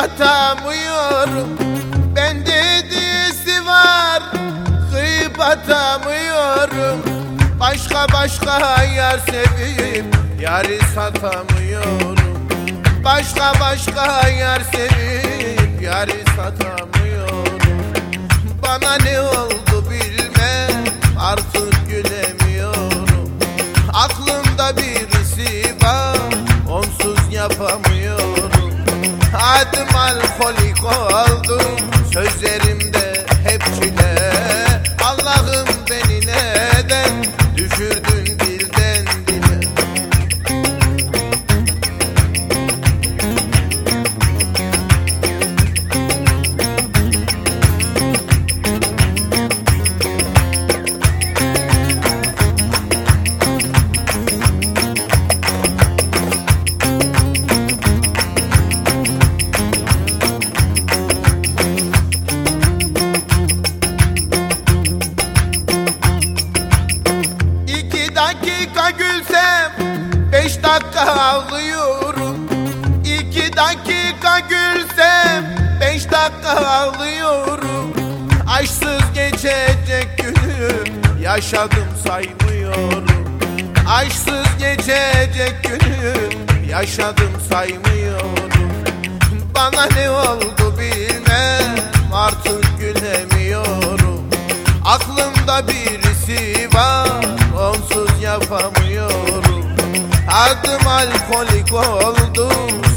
atamıyorum. Ben dedisi var kıyıp atamıyorum. Başka başka yar sevip yarı satamıyorum. Başka başka yar sevip yarı satamıyorum. Bana ne oldu Adım alkolik oldu sözlerimde dakika gülsem Beş dakika ağlıyorum. İki dakika gülsem Beş dakika ağlıyorum. Aşksız geçecek günüm Yaşadım saymıyorum. Aşksız geçecek günüm Yaşadım saymıyorum. Bana ne oldu bilmem Artık Adım alkolik oldu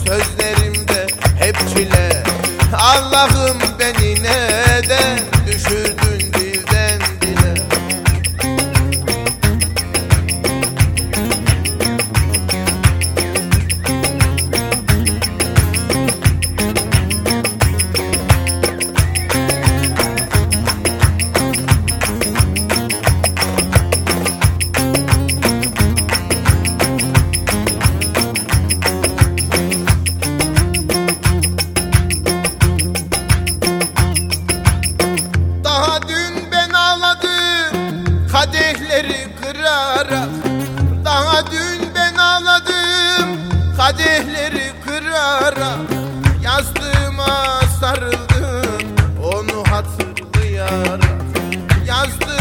Sözlerimde hep çile. Allah'ım beni neden yara. Daha dün ben ağladım kadehleri kırarak Yastığıma sarıldım onu hatırlayarak Yazdım